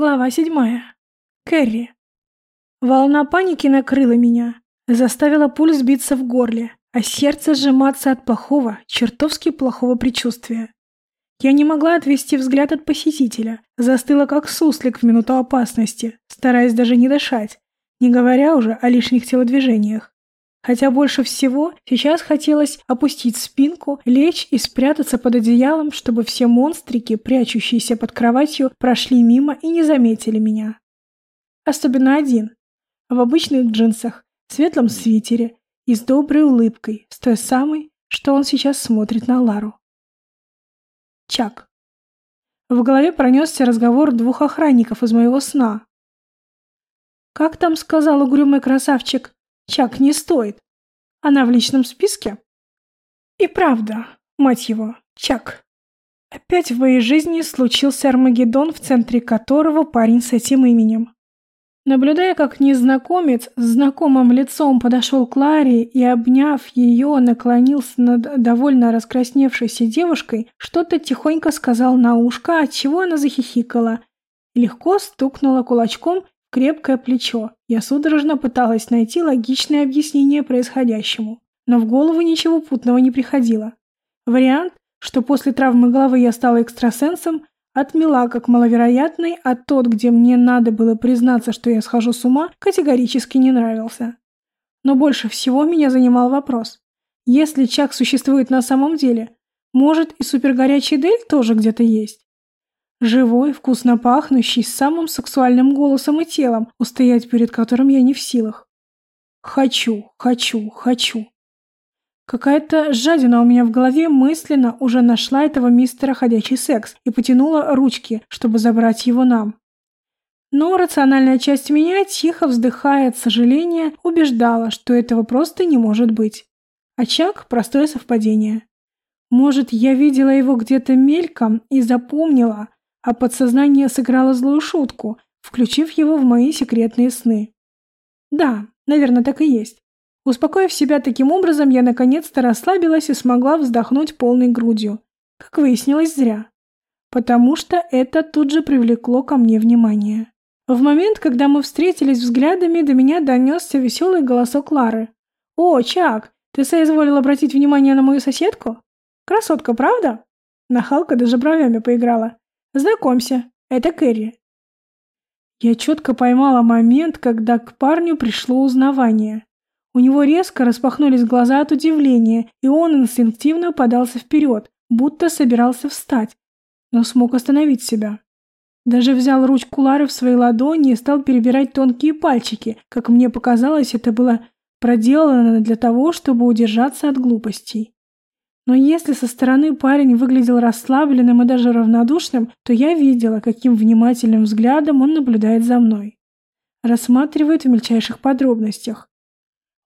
Глава седьмая. Кэрри. Волна паники накрыла меня, заставила пульс биться в горле, а сердце сжиматься от плохого, чертовски плохого предчувствия. Я не могла отвести взгляд от посетителя, застыла как суслик в минуту опасности, стараясь даже не дышать, не говоря уже о лишних телодвижениях. Хотя больше всего сейчас хотелось опустить спинку, лечь и спрятаться под одеялом, чтобы все монстрики, прячущиеся под кроватью, прошли мимо и не заметили меня. Особенно один. В обычных джинсах, светлом свитере и с доброй улыбкой, с той самой, что он сейчас смотрит на Лару. Чак. В голове пронесся разговор двух охранников из моего сна. «Как там сказал угрюмый красавчик?» Чак не стоит. Она в личном списке? И правда, мать его, Чак. Опять в моей жизни случился Армагеддон, в центре которого парень с этим именем. Наблюдая, как незнакомец с знакомым лицом подошел к Ларе и, обняв ее, наклонился над довольно раскрасневшейся девушкой, что-то тихонько сказал на ушко, отчего она захихикала. Легко стукнула кулачком крепкое плечо. Я судорожно пыталась найти логичное объяснение происходящему, но в голову ничего путного не приходило. Вариант, что после травмы головы я стала экстрасенсом, отмела как маловероятный, а тот, где мне надо было признаться, что я схожу с ума, категорически не нравился. Но больше всего меня занимал вопрос. Если Чак существует на самом деле, может и супергорячий Дель тоже где-то есть? Живой, вкусно пахнущий, с самым сексуальным голосом и телом, устоять перед которым я не в силах. Хочу, хочу, хочу. Какая-то жадина у меня в голове мысленно уже нашла этого мистера ходячий секс и потянула ручки, чтобы забрать его нам. Но рациональная часть меня, тихо вздыхая от сожаления, убеждала, что этого просто не может быть. Очаг – простое совпадение. Может, я видела его где-то мельком и запомнила, а подсознание сыграло злую шутку, включив его в мои секретные сны. Да, наверное, так и есть. Успокоив себя таким образом, я наконец-то расслабилась и смогла вздохнуть полной грудью. Как выяснилось, зря. Потому что это тут же привлекло ко мне внимание. В момент, когда мы встретились взглядами, до меня донесся веселый голосок Лары. «О, Чак, ты соизволил обратить внимание на мою соседку? Красотка, правда?» Нахалка даже бровями поиграла. Знакомься, это Кэрри. Я четко поймала момент, когда к парню пришло узнавание. У него резко распахнулись глаза от удивления, и он инстинктивно подался вперед, будто собирался встать, но смог остановить себя. Даже взял ручку Лары в свои ладони и стал перебирать тонкие пальчики. Как мне показалось, это было проделано для того, чтобы удержаться от глупостей. Но если со стороны парень выглядел расслабленным и даже равнодушным, то я видела, каким внимательным взглядом он наблюдает за мной. Рассматривает в мельчайших подробностях.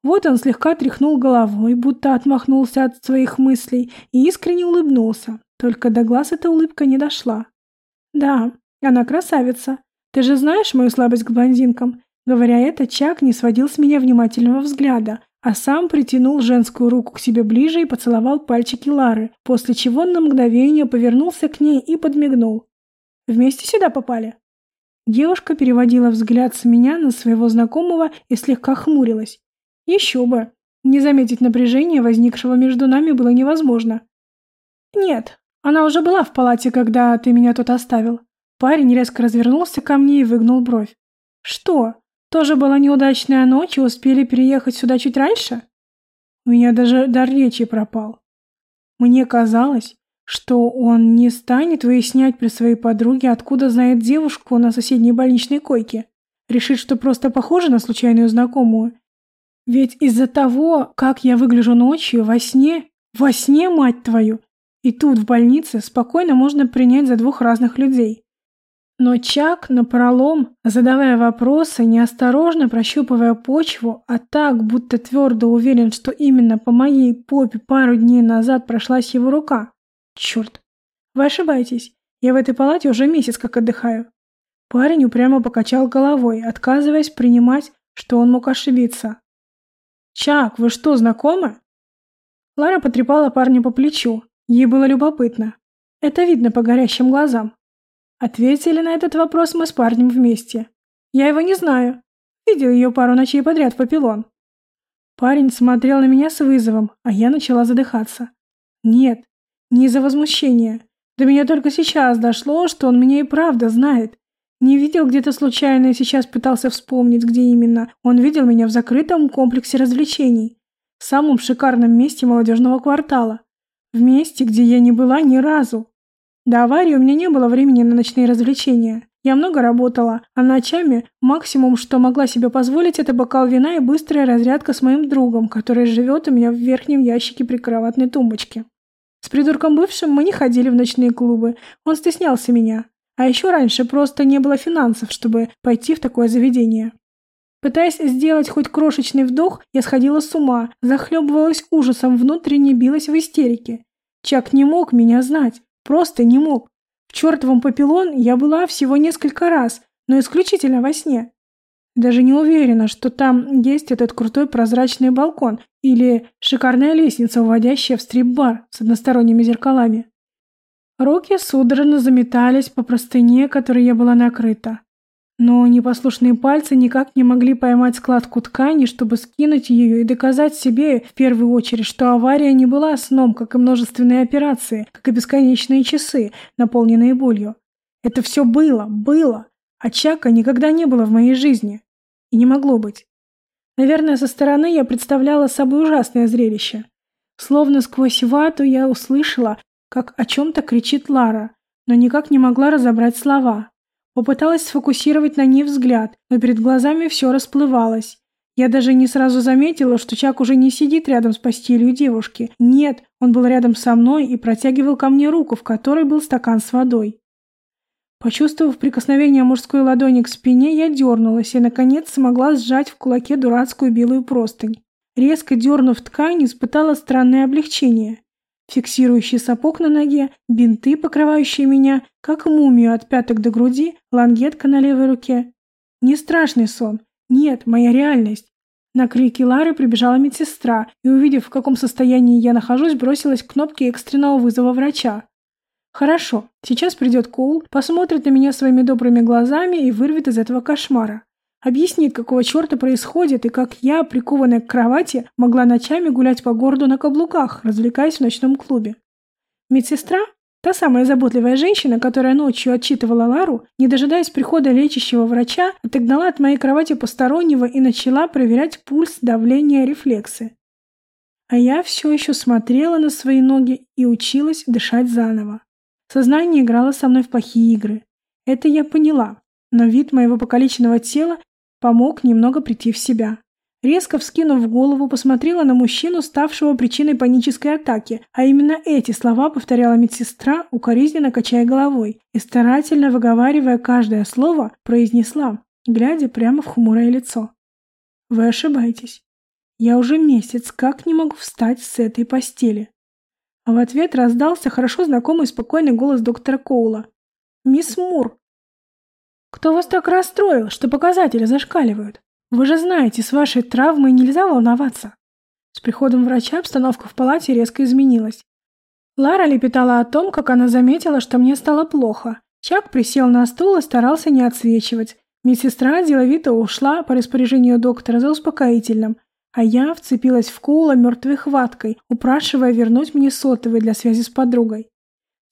Вот он слегка тряхнул головой, будто отмахнулся от своих мыслей и искренне улыбнулся, только до глаз эта улыбка не дошла. «Да, она красавица. Ты же знаешь мою слабость к блондинкам?» Говоря это, Чак не сводил с меня внимательного взгляда, а сам притянул женскую руку к себе ближе и поцеловал пальчики Лары, после чего на мгновение повернулся к ней и подмигнул. «Вместе сюда попали?» Девушка переводила взгляд с меня на своего знакомого и слегка хмурилась. «Еще бы! Не заметить напряжение, возникшего между нами, было невозможно». «Нет, она уже была в палате, когда ты меня тут оставил». Парень резко развернулся ко мне и выгнул бровь. «Что? Тоже была неудачная ночь и успели переехать сюда чуть раньше? У меня даже дар речи пропал. Мне казалось, что он не станет выяснять при своей подруге, откуда знает девушку на соседней больничной койке. Решит, что просто похожа на случайную знакомую. Ведь из-за того, как я выгляжу ночью, во сне, во сне, мать твою, и тут, в больнице, спокойно можно принять за двух разных людей. Но Чак напролом, задавая вопросы, неосторожно прощупывая почву, а так, будто твердо уверен, что именно по моей попе пару дней назад прошлась его рука. Черт. Вы ошибаетесь. Я в этой палате уже месяц как отдыхаю. Парень упрямо покачал головой, отказываясь принимать, что он мог ошибиться. «Чак, вы что, знакомы?» Лара потрепала парня по плечу. Ей было любопытно. Это видно по горящим глазам. Ответили на этот вопрос мы с парнем вместе. Я его не знаю. Видел ее пару ночей подряд в Папилон. Парень смотрел на меня с вызовом, а я начала задыхаться. Нет, не из-за возмущения. До меня только сейчас дошло, что он меня и правда знает. Не видел где-то случайно и сейчас пытался вспомнить, где именно. Он видел меня в закрытом комплексе развлечений. В самом шикарном месте молодежного квартала. В месте, где я не была ни разу. До аварии у меня не было времени на ночные развлечения. Я много работала, а ночами максимум, что могла себе позволить, это бокал вина и быстрая разрядка с моим другом, который живет у меня в верхнем ящике прикроватной тумбочки. С придурком бывшим мы не ходили в ночные клубы, он стеснялся меня. А еще раньше просто не было финансов, чтобы пойти в такое заведение. Пытаясь сделать хоть крошечный вдох, я сходила с ума, захлебывалась ужасом, внутренне билась в истерике. Чак не мог меня знать, просто не мог. В чертовом папилон я была всего несколько раз, но исключительно во сне. Даже не уверена, что там есть этот крутой прозрачный балкон или шикарная лестница, уводящая в стрип-бар с односторонними зеркалами. Руки судорожно заметались по простыне, которой я была накрыта. Но непослушные пальцы никак не могли поймать складку ткани, чтобы скинуть ее и доказать себе, в первую очередь, что авария не была сном, как и множественные операции, как и бесконечные часы, наполненные болью. Это все было, было, а Чака никогда не было в моей жизни. И не могло быть. Наверное, со стороны я представляла собой ужасное зрелище. Словно сквозь вату я услышала, как о чем-то кричит Лара, но никак не могла разобрать слова. Попыталась сфокусировать на ней взгляд, но перед глазами все расплывалось. Я даже не сразу заметила, что Чак уже не сидит рядом с постелью девушки. Нет, он был рядом со мной и протягивал ко мне руку, в которой был стакан с водой. Почувствовав прикосновение мужской ладони к спине, я дернулась и, наконец, смогла сжать в кулаке дурацкую белую простынь. Резко дернув ткань, испытала странное облегчение фиксирующий сапог на ноге, бинты, покрывающие меня, как мумию от пяток до груди, лангетка на левой руке. Не страшный сон. Нет, моя реальность. На крики Лары прибежала медсестра и, увидев, в каком состоянии я нахожусь, бросилась к кнопке экстренного вызова врача. Хорошо, сейчас придет Коул, посмотрит на меня своими добрыми глазами и вырвет из этого кошмара. Объяснит, какого черта происходит и как я, прикованная к кровати, могла ночами гулять по городу на каблуках, развлекаясь в ночном клубе. Медсестра, та самая заботливая женщина, которая ночью отчитывала Лару, не дожидаясь прихода лечащего врача, отогнала от моей кровати постороннего и начала проверять пульс, давление, рефлексы. А я все еще смотрела на свои ноги и училась дышать заново. Сознание играло со мной в плохие игры. Это я поняла, но вид моего покалеченного тела Помог немного прийти в себя. Резко вскинув голову, посмотрела на мужчину, ставшего причиной панической атаки, а именно эти слова повторяла медсестра, укоризненно качая головой, и старательно выговаривая каждое слово, произнесла, глядя прямо в хмурое лицо. «Вы ошибаетесь. Я уже месяц как не могу встать с этой постели». А в ответ раздался хорошо знакомый спокойный голос доктора Коула. «Мисс Мур, кто вас так расстроил, что показатели зашкаливают? Вы же знаете, с вашей травмой нельзя волноваться. С приходом врача обстановка в палате резко изменилась. Лара лепетала о том, как она заметила, что мне стало плохо. Чак присел на стул и старался не отсвечивать. Медсестра деловито ушла по распоряжению доктора за успокоительным, а я вцепилась в Коула мертвой хваткой, упрашивая вернуть мне сотовый для связи с подругой.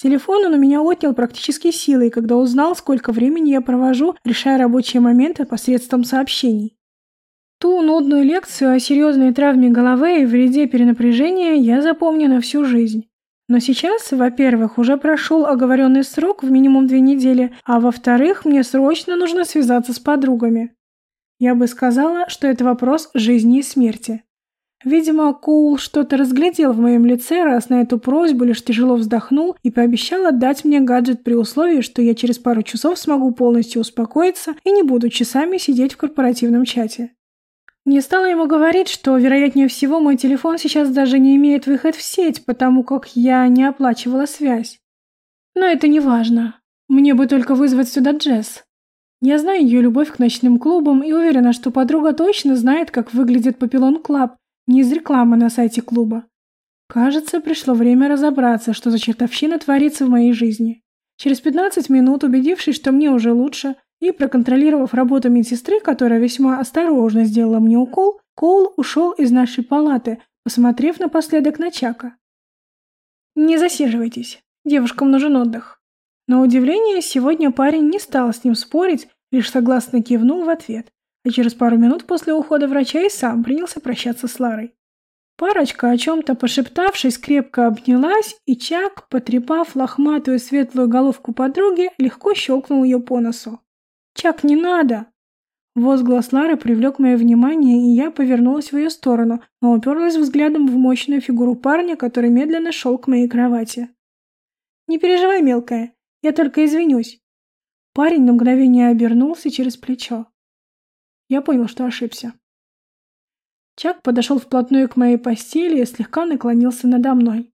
Телефон он у меня отнял практически силой, когда узнал, сколько времени я провожу, решая рабочие моменты посредством сообщений. Ту нудную лекцию о серьезной травме головы и вреде перенапряжения я запомню на всю жизнь. Но сейчас, во-первых, уже прошел оговоренный срок в минимум две недели, а во-вторых, мне срочно нужно связаться с подругами. Я бы сказала, что это вопрос жизни и смерти. Видимо, Коул что-то разглядел в моем лице, раз на эту просьбу лишь тяжело вздохнул и пообещал отдать мне гаджет при условии, что я через пару часов смогу полностью успокоиться и не буду часами сидеть в корпоративном чате. Не стала ему говорить, что, вероятнее всего, мой телефон сейчас даже не имеет выход в сеть, потому как я не оплачивала связь. Но это не важно. Мне бы только вызвать сюда Джесс. Я знаю ее любовь к ночным клубам и уверена, что подруга точно знает, как выглядит Papillon Club, не из рекламы на сайте клуба. Кажется, пришло время разобраться, что за чертовщина творится в моей жизни. Через 15 минут, убедившись, что мне уже лучше, и проконтролировав работу медсестры, которая весьма осторожно сделала мне укол, Коул ушел из нашей палаты, посмотрев напоследок на Чака. «Не засиживайтесь, девушкам нужен отдых». На удивление, сегодня парень не стал с ним спорить, лишь согласно кивнул в ответ, а через пару минут после ухода врача и сам принялся прощаться с Ларой. Парочка, о чем-то пошептавшись, крепко обнялась, и Чак, потрепав лохматую светлую головку подруги, легко щелкнул ее по носу. «Чак, не надо!» Возглас Лары привлек мое внимание, и я повернулась в ее сторону, но уперлась взглядом в мощную фигуру парня, который медленно шел к моей кровати. «Не переживай, мелкая, я только извинюсь». Парень на мгновение обернулся через плечо. Я понял, что ошибся. Чак подошел вплотную к моей постели и слегка наклонился надо мной.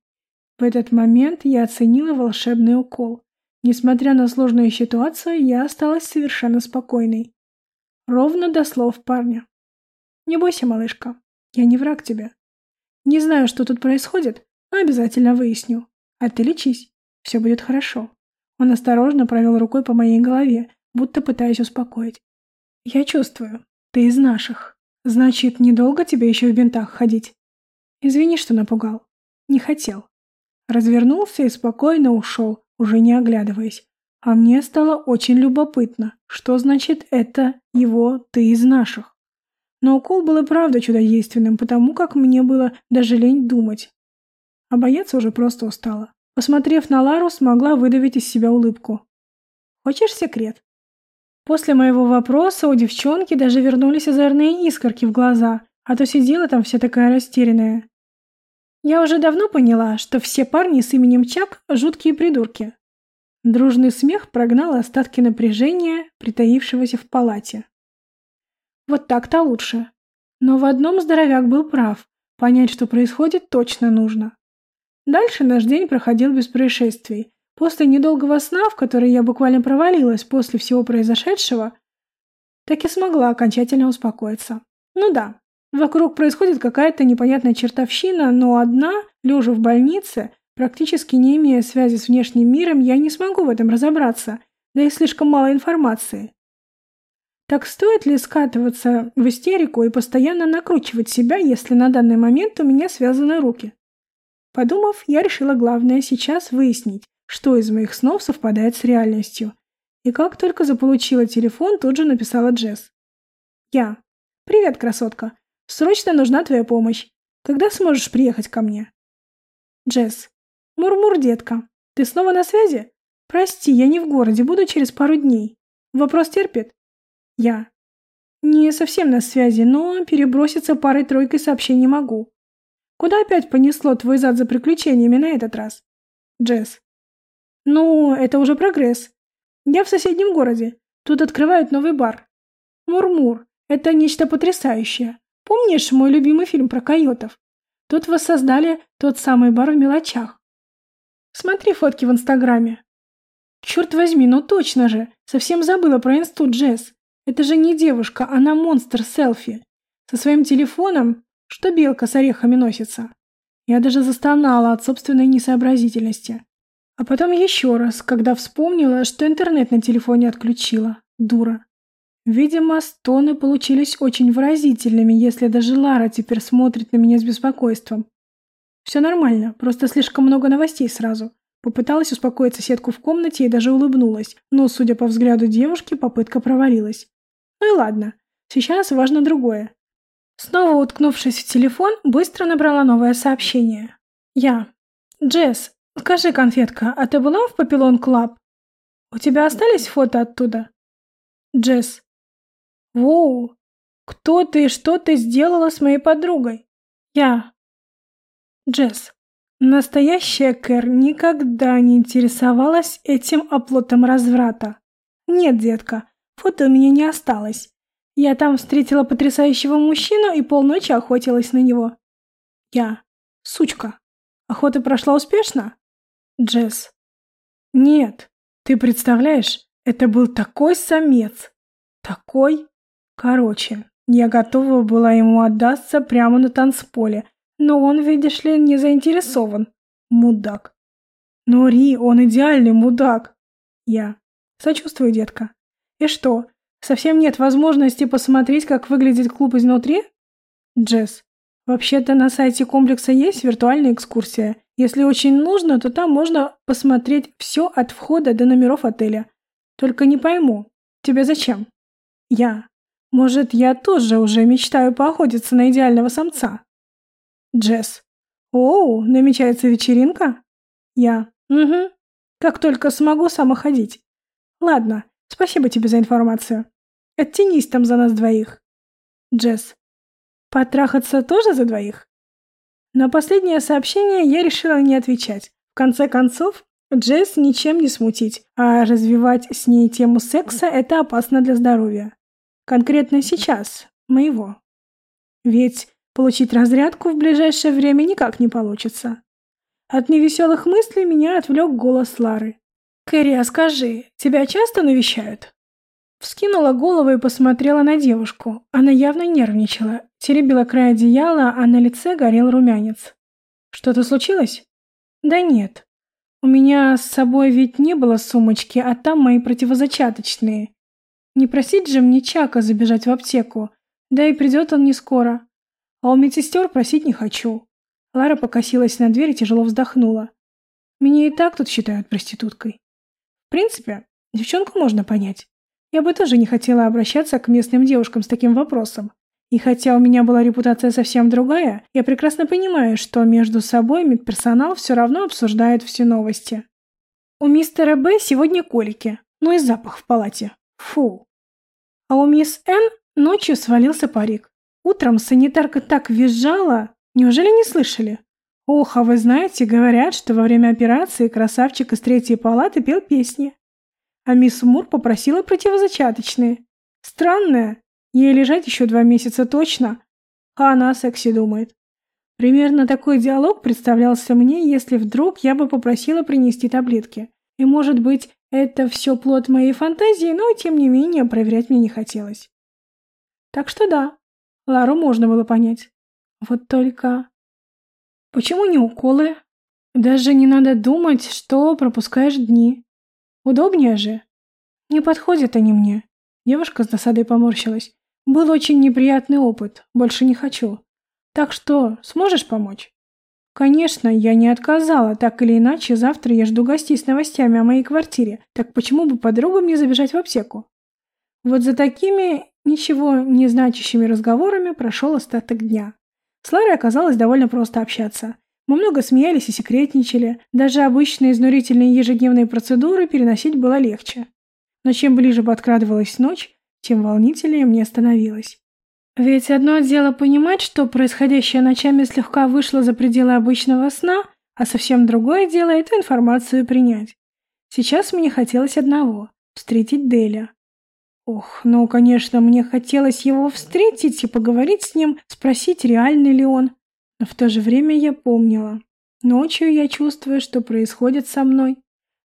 В этот момент я оценила волшебный укол. Несмотря на сложную ситуацию, я осталась совершенно спокойной. Ровно до слов парня. «Не бойся, малышка, я не враг тебе. Не знаю, что тут происходит, но обязательно выясню. А ты лечись, все будет хорошо». Он осторожно провел рукой по моей голове, будто пытаясь успокоить. «Я чувствую, ты из наших». Значит, недолго тебе еще в бинтах ходить? Извини, что напугал. Не хотел. Развернулся и спокойно ушел, уже не оглядываясь. А мне стало очень любопытно, что значит это его «ты из наших». Но укол был и правда чудодейственным, потому как мне было даже лень думать. А бояться уже просто устала. Посмотрев на Лару, смогла выдавить из себя улыбку. «Хочешь секрет?» После моего вопроса у девчонки даже вернулись озорные искорки в глаза, а то сидела там вся такая растерянная. Я уже давно поняла, что все парни с именем Чак – жуткие придурки. Дружный смех прогнал остатки напряжения, притаившегося в палате. Вот так-то лучше. Но в одном здоровяк был прав. Понять, что происходит, точно нужно. Дальше наш день проходил без происшествий, После недолгого сна, в который я буквально провалилась после всего произошедшего, так и смогла окончательно успокоиться. Ну да, вокруг происходит какая-то непонятная чертовщина, но одна, лежа в больнице, практически не имея связи с внешним миром, я не смогу в этом разобраться, да и слишком мало информации. Так стоит ли скатываться в истерику и постоянно накручивать себя, если на данный момент у меня связаны руки? Подумав, я решила главное сейчас выяснить, что из моих снов совпадает с реальностью. И как только заполучила телефон, тут же написала Джесс. Я. «Привет, красотка. Срочно нужна твоя помощь. Когда сможешь приехать ко мне?» Джесс. «Мур-мур, детка. Ты снова на связи? Прости, я не в городе, буду через пару дней. Вопрос терпит?» Я. «Не совсем на связи, но переброситься парой-тройкой сообщений могу. Куда опять понесло твой зад за приключениями на этот раз?» Джесс. Ну, это уже прогресс. Я в соседнем городе. Тут открывают новый бар. Мурмур. Это нечто потрясающее. Помнишь мой любимый фильм про койотов? Тут воссоздали тот самый бар в мелочах. Смотри фотки в Инстаграме. Черт возьми, ну точно же. Совсем забыла про институт Джесс. Это же не девушка, она монстр селфи. Со своим телефоном, что белка с орехами носится. Я даже застонала от собственной несообразительности. А потом еще раз, когда вспомнила, что интернет на телефоне отключила. Дура. Видимо, стоны получились очень выразительными, если даже Лара теперь смотрит на меня с беспокойством. Все нормально, просто слишком много новостей сразу. Попыталась успокоить соседку в комнате и даже улыбнулась, но, судя по взгляду девушки, попытка провалилась. Ну и ладно, сейчас важно другое. Снова уткнувшись в телефон, быстро набрала новое сообщение. Я. Джесс, «Скажи, конфетка, а ты была в Papillon Club? У тебя остались фото оттуда?» Джесс. «Воу! Кто ты и что ты сделала с моей подругой?» «Я». Джесс. Настоящая Кэр никогда не интересовалась этим оплотом разврата. «Нет, детка, фото у меня не осталось. Я там встретила потрясающего мужчину и полночи охотилась на него». «Я. Сучка. Охота прошла успешно?» Джесс. Нет, ты представляешь, это был такой самец. Такой. Короче, я готова была ему отдаться прямо на танцполе, но он, видишь ли, не заинтересован. Мудак. Но Ри, он идеальный мудак. Я. Сочувствую, детка. И что, совсем нет возможности посмотреть, как выглядит клуб изнутри? Джесс. Вообще-то на сайте комплекса есть виртуальная экскурсия. Если очень нужно, то там можно посмотреть все от входа до номеров отеля. Только не пойму, тебе зачем? Я. Может, я тоже уже мечтаю поохотиться на идеального самца? Джесс. Оу, намечается вечеринка? Я. Угу. Как только смогу сама ходить. Ладно, спасибо тебе за информацию. Оттянись там за нас двоих. Джесс. Потрахаться тоже за двоих? На последнее сообщение я решила не отвечать. В конце концов, Джесс ничем не смутить, а развивать с ней тему секса – это опасно для здоровья. Конкретно сейчас, моего. Ведь получить разрядку в ближайшее время никак не получится. От невеселых мыслей меня отвлек голос Лары. «Кэрри, а скажи, тебя часто навещают?» Вскинула голову и посмотрела на девушку. Она явно нервничала, теребила край одеяла, а на лице горел румянец. «Что-то случилось?» «Да нет. У меня с собой ведь не было сумочки, а там мои противозачаточные. Не просить же мне Чака забежать в аптеку, да и придет он не скоро. А у медсестер просить не хочу». Лара покосилась на дверь и тяжело вздохнула. «Меня и так тут считают проституткой. В принципе, девчонку можно понять. Я бы тоже не хотела обращаться к местным девушкам с таким вопросом. И хотя у меня была репутация совсем другая, я прекрасно понимаю, что между собой медперсонал все равно обсуждает все новости. У мистера Б сегодня колики, ну и запах в палате. Фу. А у мисс Н ночью свалился парик. Утром санитарка так визжала, неужели не слышали? Ох, а вы знаете, говорят, что во время операции красавчик из третьей палаты пел песни а мисс Мур попросила противозачаточные. Странная. Ей лежать еще два месяца точно, а она о сексе думает. Примерно такой диалог представлялся мне, если вдруг я бы попросила принести таблетки. И, может быть, это все плод моей фантазии, но, тем не менее, проверять мне не хотелось. Так что да, Лару можно было понять. Вот только... Почему не уколы? Даже не надо думать, что пропускаешь дни. Удобнее же. Не подходят они мне. Девушка с досадой поморщилась. Был очень неприятный опыт. Больше не хочу. Так что, сможешь помочь? Конечно, я не отказала. Так или иначе, завтра я жду гостей с новостями о моей квартире. Так почему бы подругам не забежать в аптеку? Вот за такими ничего не значащими разговорами прошел остаток дня. С Ларой оказалось довольно просто общаться. Мы много смеялись и секретничали. Даже обычные изнурительные ежедневные процедуры переносить было легче. Но чем ближе подкрадывалась ночь, тем волнительнее мне становилось. Ведь одно дело понимать, что происходящее ночами слегка вышло за пределы обычного сна, а совсем другое дело эту информацию принять. Сейчас мне хотелось одного — встретить Деля. Ох, ну, конечно, мне хотелось его встретить и поговорить с ним, спросить, реальный ли он. В то же время я помнила. Ночью я чувствую, что происходит со мной,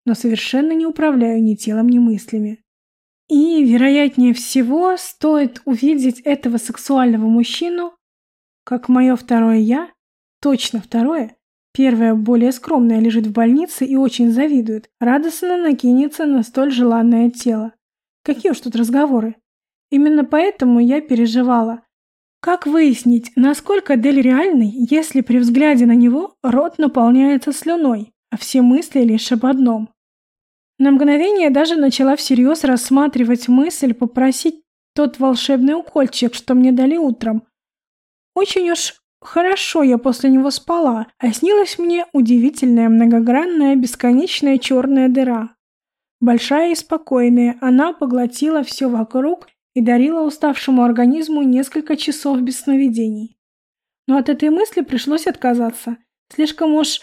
но совершенно не управляю ни телом, ни мыслями. И, вероятнее всего, стоит увидеть этого сексуального мужчину, как мое второе «я», точно второе, первое, более скромное, лежит в больнице и очень завидует, радостно накинется на столь желанное тело. Какие уж тут разговоры. Именно поэтому я переживала, как выяснить, насколько Дель реальный, если при взгляде на него рот наполняется слюной, а все мысли лишь об одном? На мгновение даже начала всерьез рассматривать мысль попросить тот волшебный укольчик, что мне дали утром. Очень уж хорошо я после него спала, а снилась мне удивительная многогранная бесконечная черная дыра. Большая и спокойная, она поглотила все вокруг и дарила уставшему организму несколько часов без сновидений. Но от этой мысли пришлось отказаться. Слишком уж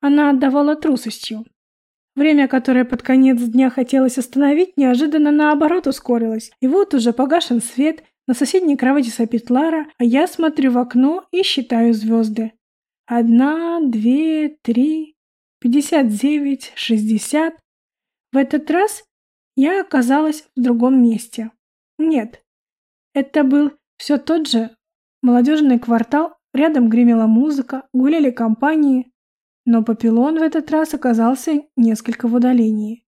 она отдавала трусостью. Время, которое под конец дня хотелось остановить, неожиданно наоборот ускорилось. И вот уже погашен свет, на соседней кровати сопит Лара, а я смотрю в окно и считаю звезды. Одна, две, три, пятьдесят девять, шестьдесят. В этот раз я оказалась в другом месте. Нет, это был все тот же молодежный квартал, рядом гремела музыка, гуляли компании, но Папилон в этот раз оказался несколько в удалении.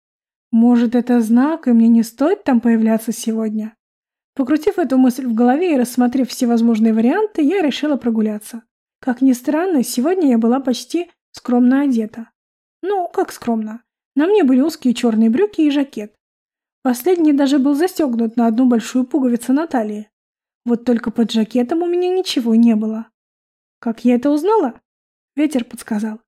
Может, это знак, и мне не стоит там появляться сегодня? Покрутив эту мысль в голове и рассмотрев все возможные варианты, я решила прогуляться. Как ни странно, сегодня я была почти скромно одета. Ну, как скромно. На мне были узкие черные брюки и жакет. Последний даже был застегнут на одну большую пуговицу на талии. Вот только под жакетом у меня ничего не было. Как я это узнала? Ветер подсказал.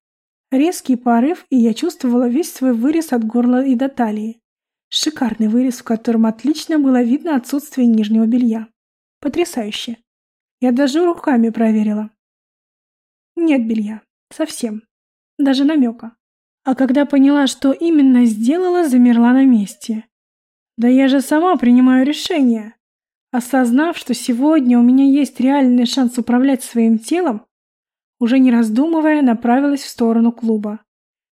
Резкий порыв, и я чувствовала весь свой вырез от горла и до талии. Шикарный вырез, в котором отлично было видно отсутствие нижнего белья. Потрясающе. Я даже руками проверила. Нет белья. Совсем. Даже намека. А когда поняла, что именно сделала, замерла на месте. Да я же сама принимаю решение. Осознав, что сегодня у меня есть реальный шанс управлять своим телом, уже не раздумывая, направилась в сторону клуба.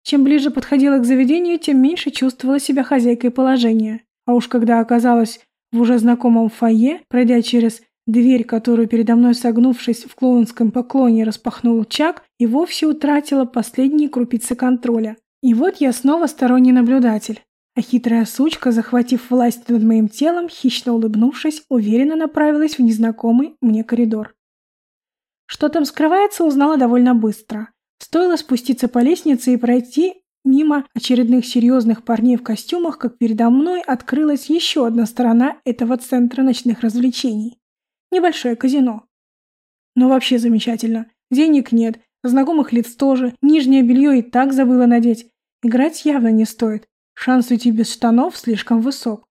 Чем ближе подходила к заведению, тем меньше чувствовала себя хозяйкой положения. А уж когда оказалась в уже знакомом фойе, пройдя через дверь, которую передо мной согнувшись в клоунском поклоне распахнул Чак, и вовсе утратила последние крупицы контроля. И вот я снова сторонний наблюдатель. А хитрая сучка, захватив власть над моим телом, хищно улыбнувшись, уверенно направилась в незнакомый мне коридор. Что там скрывается, узнала довольно быстро. Стоило спуститься по лестнице и пройти мимо очередных серьезных парней в костюмах, как передо мной открылась еще одна сторона этого центра ночных развлечений. Небольшое казино. Но вообще замечательно. Денег нет, знакомых лиц тоже, нижнее белье и так забыла надеть. Играть явно не стоит. Шанс уйти без штанов слишком высок.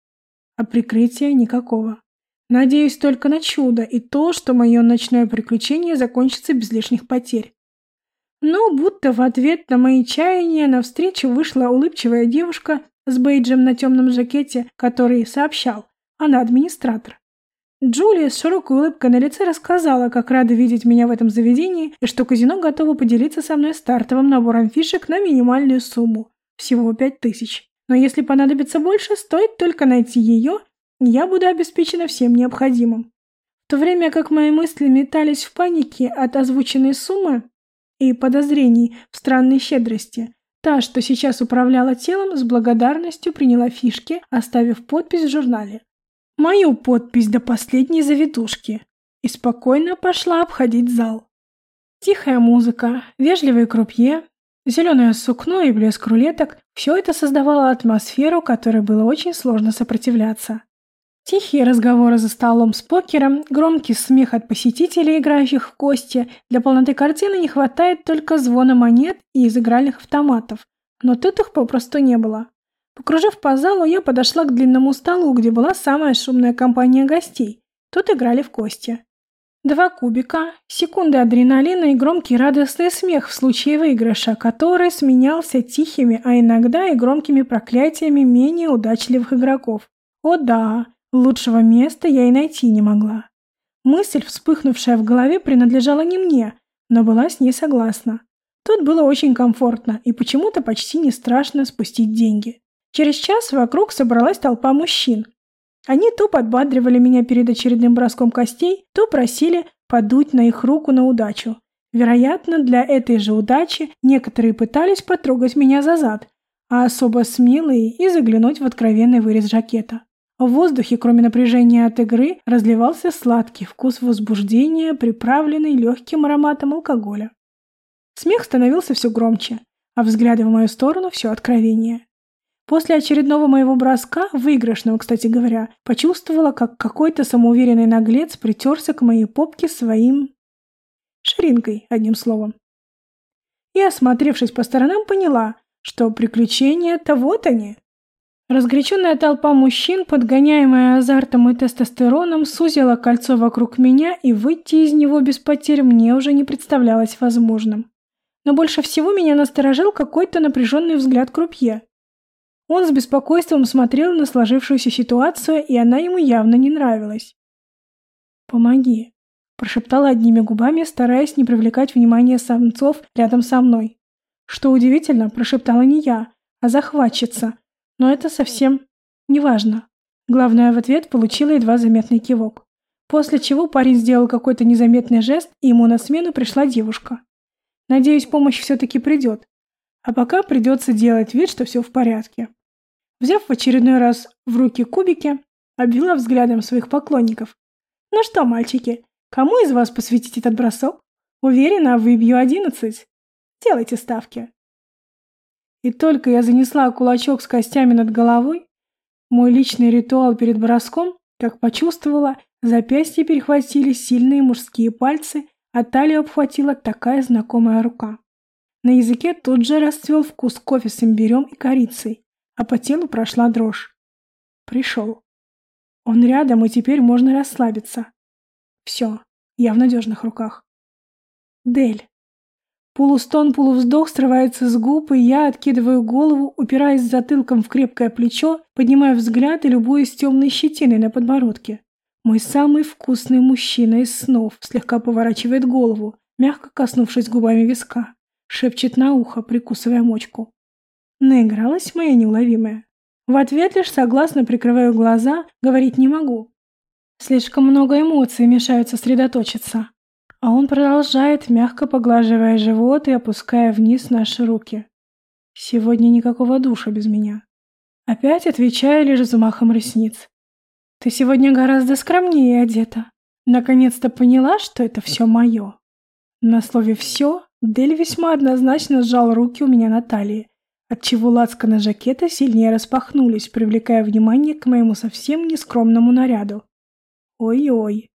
А прикрытия никакого. Надеюсь только на чудо и то, что мое ночное приключение закончится без лишних потерь. Но будто в ответ на мои чаяния навстречу вышла улыбчивая девушка с бейджем на темном жакете, который сообщал. Она администратор. Джулия с широкой улыбкой на лице рассказала, как рада видеть меня в этом заведении и что казино готово поделиться со мной стартовым набором фишек на минимальную сумму. Всего пять тысяч. Но если понадобится больше, стоит только найти ее, и я буду обеспечена всем необходимым. В то время как мои мысли метались в панике от озвученной суммы и подозрений в странной щедрости, та, что сейчас управляла телом, с благодарностью приняла фишки, оставив подпись в журнале. Мою подпись до последней завитушки. И спокойно пошла обходить зал. Тихая музыка, вежливые крупье, Зеленое сукно и блеск рулеток – все это создавало атмосферу, которой было очень сложно сопротивляться. Тихие разговоры за столом с покером, громкий смех от посетителей, играющих в кости. Для полноты картины не хватает только звона монет и из игральных автоматов. Но тут их попросту не было. Покружив по залу, я подошла к длинному столу, где была самая шумная компания гостей. Тут играли в кости. Два кубика, секунды адреналина и громкий радостный смех в случае выигрыша, который сменялся тихими, а иногда и громкими проклятиями менее удачливых игроков. О да, лучшего места я и найти не могла. Мысль, вспыхнувшая в голове, принадлежала не мне, но была с ней согласна. Тут было очень комфортно и почему-то почти не страшно спустить деньги. Через час вокруг собралась толпа мужчин, они то подбадривали меня перед очередным броском костей, то просили подуть на их руку на удачу. Вероятно, для этой же удачи некоторые пытались потрогать меня за зад, а особо смелые и заглянуть в откровенный вырез жакета. В воздухе, кроме напряжения от игры, разливался сладкий вкус возбуждения, приправленный легким ароматом алкоголя. Смех становился все громче, а взгляды в мою сторону все откровеннее. После очередного моего броска, выигрышного, кстати говоря, почувствовала, как какой-то самоуверенный наглец притерся к моей попке своим... ширинкой, одним словом. И, осмотревшись по сторонам, поняла, что приключения-то вот они. Разгоряченная толпа мужчин, подгоняемая азартом и тестостероном, сузила кольцо вокруг меня, и выйти из него без потерь мне уже не представлялось возможным. Но больше всего меня насторожил какой-то напряженный взгляд крупье. Он с беспокойством смотрел на сложившуюся ситуацию, и она ему явно не нравилась. «Помоги», – прошептала одними губами, стараясь не привлекать внимания самцов рядом со мной. Что удивительно, прошептала не я, а захватчица, но это совсем не важно. Главное, в ответ получила едва заметный кивок. После чего парень сделал какой-то незаметный жест, и ему на смену пришла девушка. Надеюсь, помощь все-таки придет. А пока придется делать вид, что все в порядке. Взяв в очередной раз в руки кубики, обвела взглядом своих поклонников. «Ну что, мальчики, кому из вас посвятить этот бросок? Уверена, выбью одиннадцать. Делайте ставки». И только я занесла кулачок с костями над головой, мой личный ритуал перед броском, как почувствовала, запястье перехватили сильные мужские пальцы, а талию обхватила такая знакомая рука. На языке тут же расцвел вкус кофе с имбирем и корицей, а по телу прошла дрожь. Пришел. Он рядом, и теперь можно расслабиться. Все, я в надежных руках. Дель. Полустон, полувздох срывается с губ, и я откидываю голову, упираясь затылком в крепкое плечо, поднимаю взгляд и любуюсь темной щетиной на подбородке. Мой самый вкусный мужчина из снов слегка поворачивает голову, мягко коснувшись губами виска. Шепчет на ухо, прикусывая мочку. Наигралась моя неуловимая. В ответ лишь согласно прикрываю глаза, говорить не могу. Слишком много эмоций мешают сосредоточиться. А он продолжает, мягко поглаживая живот и опуская вниз наши руки. Сегодня никакого душа без меня. Опять отвечаю лишь взмахом ресниц. Ты сегодня гораздо скромнее одета. Наконец-то поняла, что это все мое. На слове «все» Дель весьма однозначно сжал руки у меня на талии, отчего лацканы жакета сильнее распахнулись, привлекая внимание к моему совсем нескромному наряду. Ой-ой.